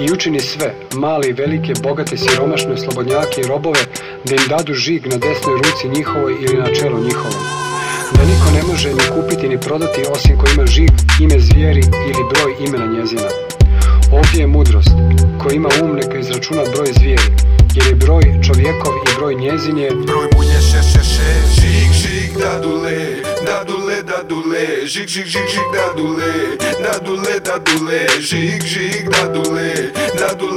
i učini sve, male i velike, bogate, siromašne, slobodnjake i robove, da im dadu žig na desnoj ruci njihovoj ili na čelu njihovom. Da niko ne može ni kupiti ni prodati osim ko ima žig, ime zvijeri ili broj imena njezina. Ovdje je mudrost, ko ima um neka izračuna broj zvijeri, jer je broj čovjekov i broj njezin je Broj mu je še še še Žig žig dadule Dadule dadule Žig žig žig žig dadule Dadule dadule Žig žig dadule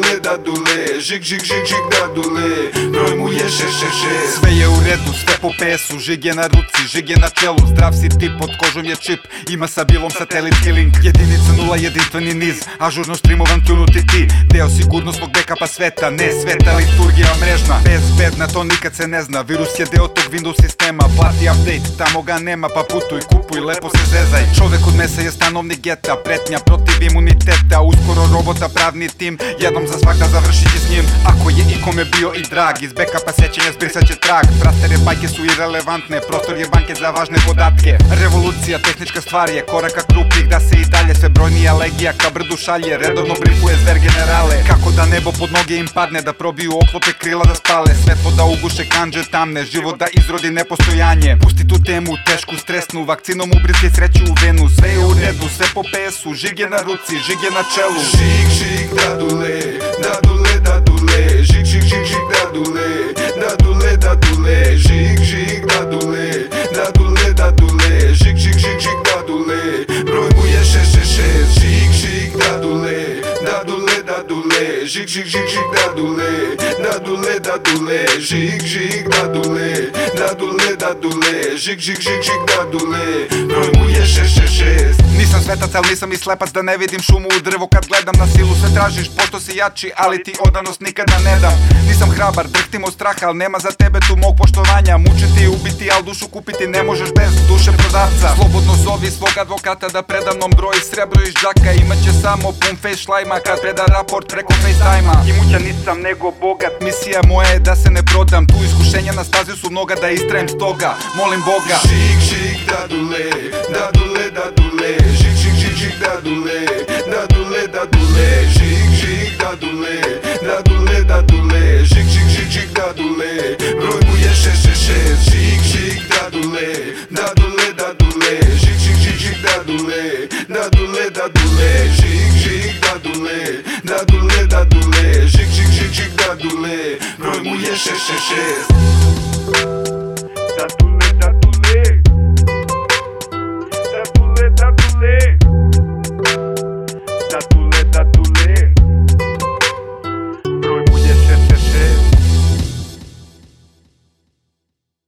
дуле, да дуле Жик, жик, жик, жик, да дуле Број му е ше, ше, ше Све е уредно, све по песу. Жиге е на руци, жиге е на челу Здрав си тип, под кожом е чип. Има са билом сателитски линк Единица нула, единствени низ. Ажурно стримован тюнут и ти. Дел сигурносnog бекапа света. Не света, литургија мрежна. Безбедна, то никад се не зна. Вирус е дел тог Windows система. Плати апдейт, тамо га нема. Па путуј, купуј, лепо се зезај. Човек од меса е становни гета. Претња против имунитета. Ускоро робота правни тим. Једном за za svak da završiti s njim. Ako je ikome bio i drag Iz backupa sećanja zbrisat će trag. Prastere bajke su irelevantne Prostor je banke za važne podatke. Revolucija, tehnička stvar je Koraka krupnih da se i dalje Sve brojnija legija ka brdu šalje. Redovno brifuje zver generale Kako da nebo pod noge im padne Da probiju oklope krila da spale. Svetlo da uguše kanđe tamne Život da izrodi nepostojanje. Pusti tu temu, tešku, stresnu Vakcinom ubriske sreću u venu Sve je u redu, sve po pesu Žig je na ruci, žig je na čelu. Žig, žig, dadule Žig, žig, žig, žig, dadule Dadule, dadule. Žig, žig, dadule Dadule, dadule. Žig, žig, žig, žig, dadule. Broj mu je še, še, šest Nisam svetac, ali nisam i slepac da ne vidim šumu u drvo kad gledam Na silu sve tražiš, pošto si jači, ali ti odanost nikada ne dam. Nisam hrabar, drhtim od straha, ali nema za tebe tu mog poštovanja. Mučiti i ubiti, al dušu kupiti ne možeš bez duše prodavca Slobodno zovi svog advokata da predavnom broji srebro iz džaka. Imaće samo pun face šlajma kad preda raport preko FaceTime-a. Imuća nisam nego bogat, misija moja je da se ne prodam. Tu iskušenja na stazi su mnoga da istrajem stoga, molim Boga. Žig, žig, dadule, dadule, dadule, dadule Žig, žig, dadule, dadule, dadule Žig, žig, žig, žig, dadule Broj mu je še, še, šest